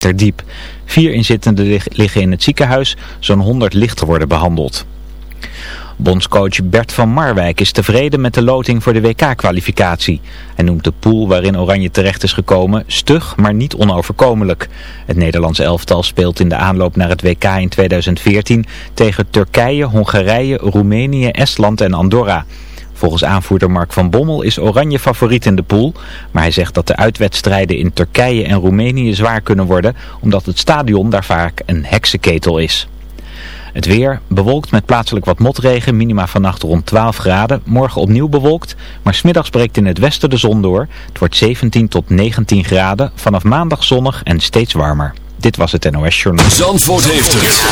ter diep. Vier inzittenden liggen in het ziekenhuis, zo'n 100 lichter worden behandeld. Bondscoach Bert van Marwijk is tevreden met de loting voor de WK-kwalificatie. Hij noemt de pool waarin Oranje terecht is gekomen stug, maar niet onoverkomelijk. Het Nederlands elftal speelt in de aanloop naar het WK in 2014 tegen Turkije, Hongarije, Roemenië, Estland en Andorra. Volgens aanvoerder Mark van Bommel is Oranje favoriet in de pool, maar hij zegt dat de uitwedstrijden in Turkije en Roemenië zwaar kunnen worden, omdat het stadion daar vaak een heksenketel is. Het weer bewolkt met plaatselijk wat motregen, minima vannacht rond 12 graden. Morgen opnieuw bewolkt, maar smiddags breekt in het westen de zon door. Het wordt 17 tot 19 graden, vanaf maandag zonnig en steeds warmer. Dit was het NOS Journal. Zandvoort heeft het.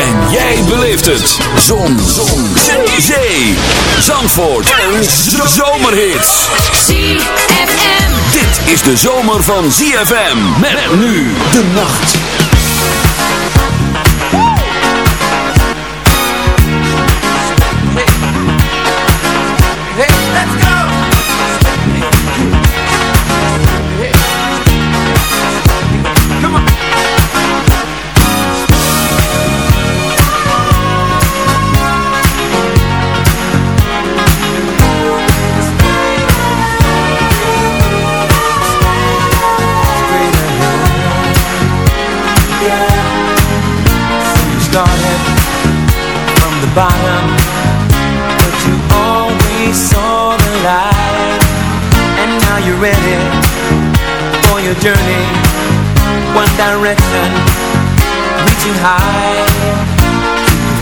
En jij beleeft het. Zon. zon. Zee. Zee. Zandvoort. Een zomerhit. ZFM. Dit is de zomer van ZFM. Met nu de nacht. Your journey One direction Reaching high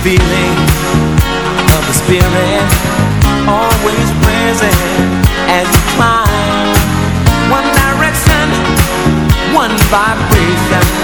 feeling Of the spirit Always present As you climb. One direction One vibration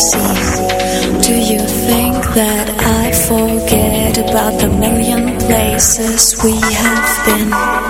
Do you think that I forget about the million places we have been?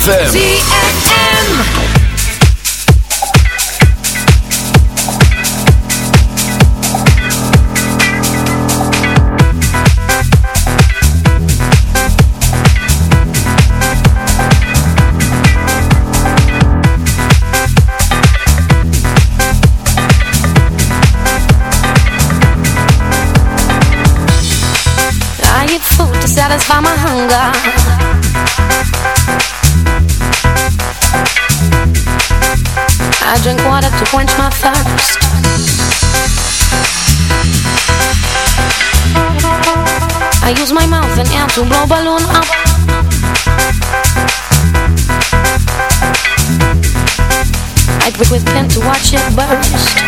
ZFM. I drink water to quench my thirst. I use my mouth and air to blow balloon up. I drink with pen to watch it burst.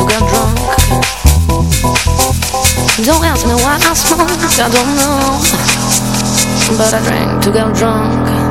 Don't ask me why I smoke, I don't know. But I drank to get drunk.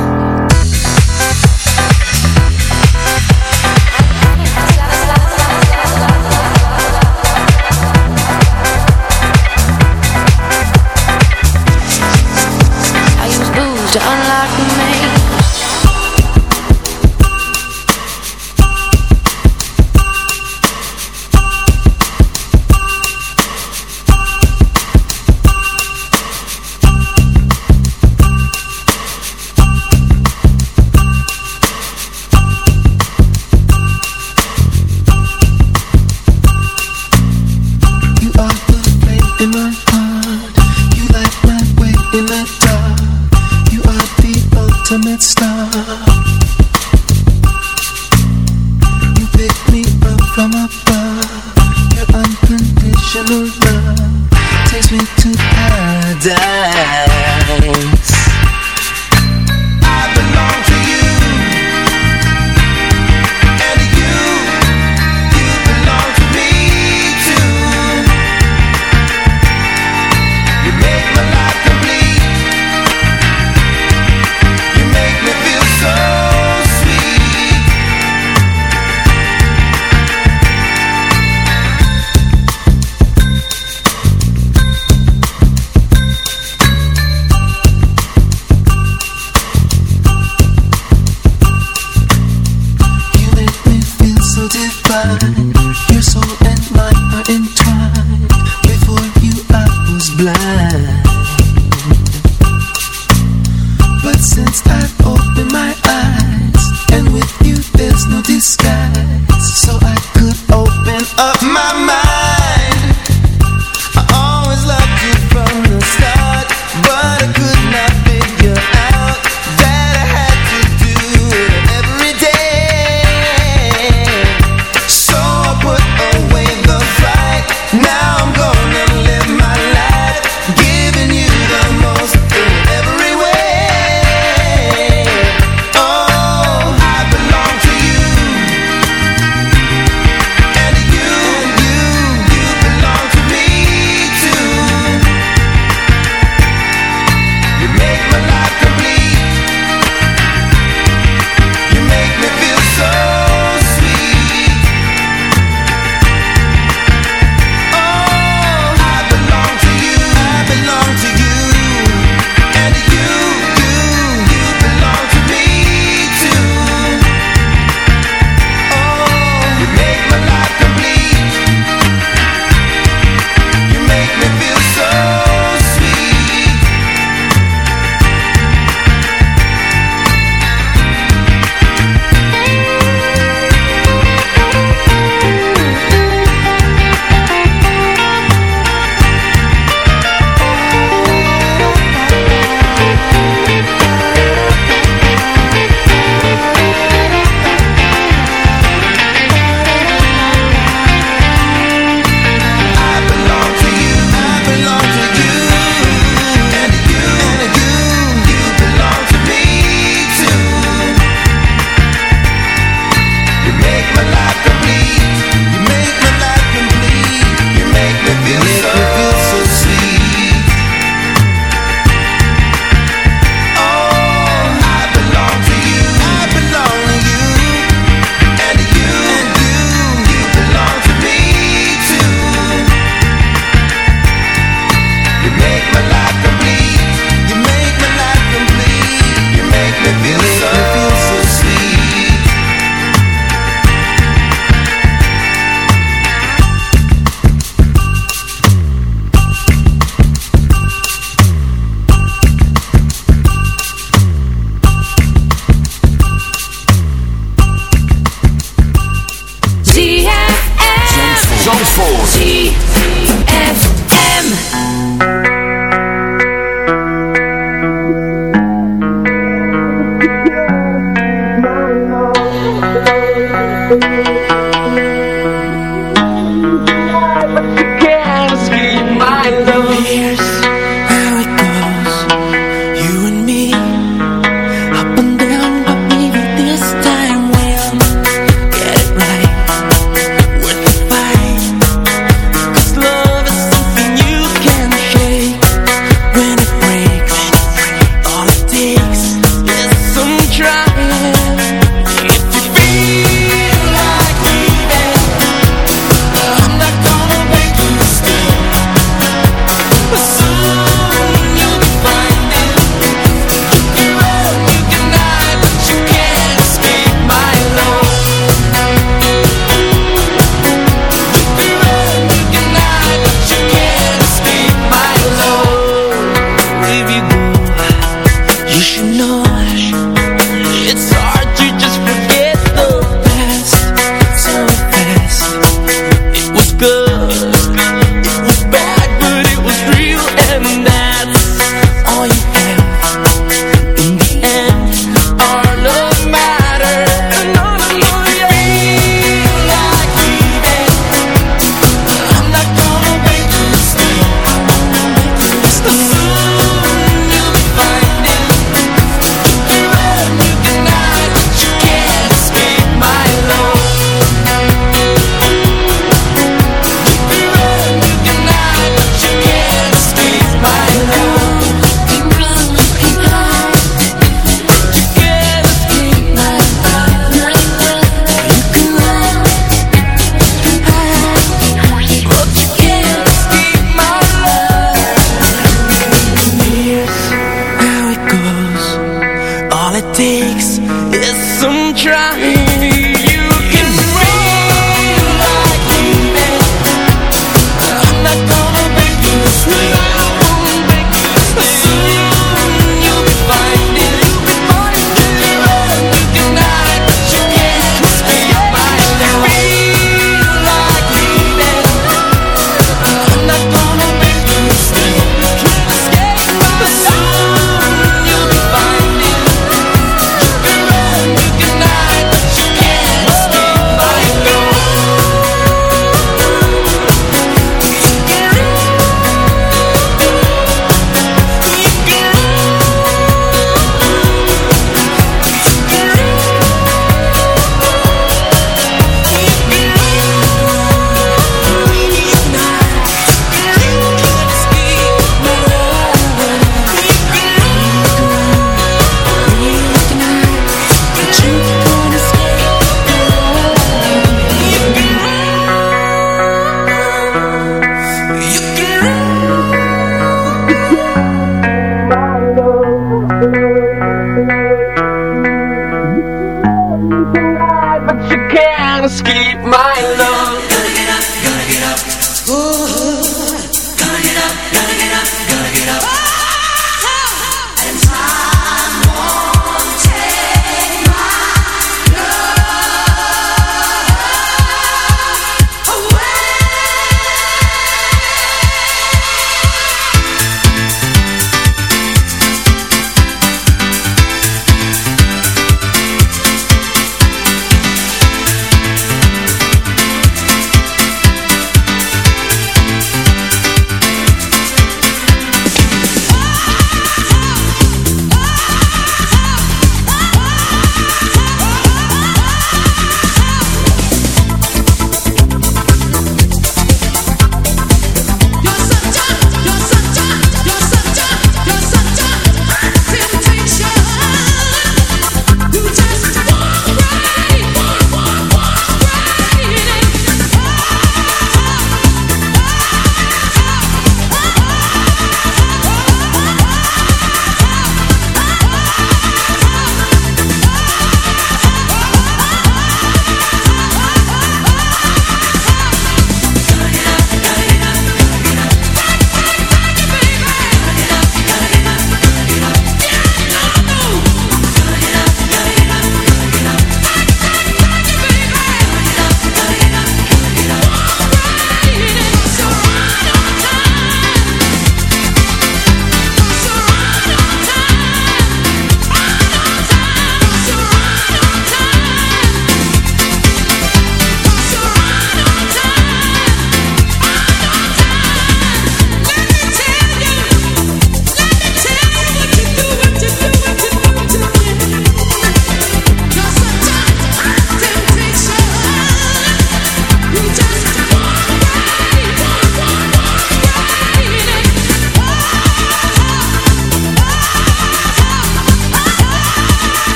it's hard to just.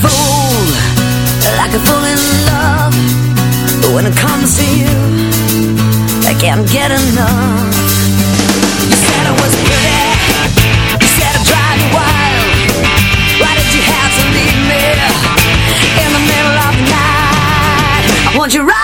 Fool, like a fool in love. But when it comes to you, I can't get enough. You said I was pretty. You said I drive you wild. Why did you have to leave me in the middle of the night? I want you right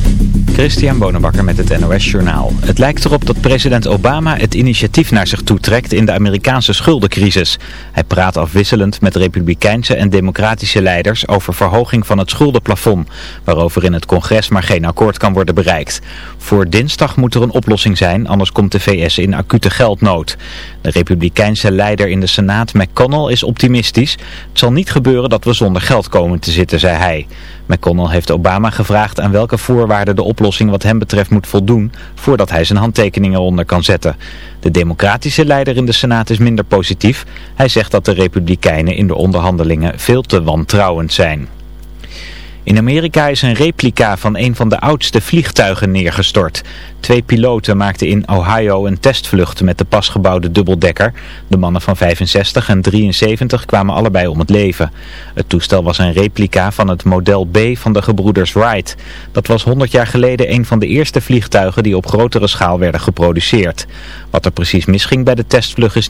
Christian Bonenbakker met het NOS Journaal. Het lijkt erop dat president Obama het initiatief naar zich toe trekt in de Amerikaanse schuldencrisis. Hij praat afwisselend met republikeinse en democratische leiders over verhoging van het schuldenplafond, waarover in het congres maar geen akkoord kan worden bereikt. Voor dinsdag moet er een oplossing zijn, anders komt de VS in acute geldnood. De republikeinse leider in de Senaat, McConnell, is optimistisch. Het zal niet gebeuren dat we zonder geld komen te zitten, zei hij. McConnell heeft Obama gevraagd aan welke voorwaarden de oplossing wat hem betreft moet voldoen voordat hij zijn handtekeningen eronder kan zetten. De democratische leider in de Senaat is minder positief. Hij zegt dat de republikeinen in de onderhandelingen veel te wantrouwend zijn. In Amerika is een replica van een van de oudste vliegtuigen neergestort. Twee piloten maakten in Ohio een testvlucht met de pas gebouwde dubbeldekker. De mannen van 65 en 73 kwamen allebei om het leven. Het toestel was een replica van het model B van de gebroeders Wright. Dat was 100 jaar geleden een van de eerste vliegtuigen die op grotere schaal werden geproduceerd. Wat er precies misging bij de testvlucht is